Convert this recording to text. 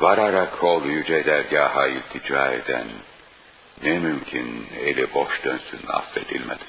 Vararak ol yüce dergaha iltica eden, ne mümkün eli boş dönsün affedilmeden.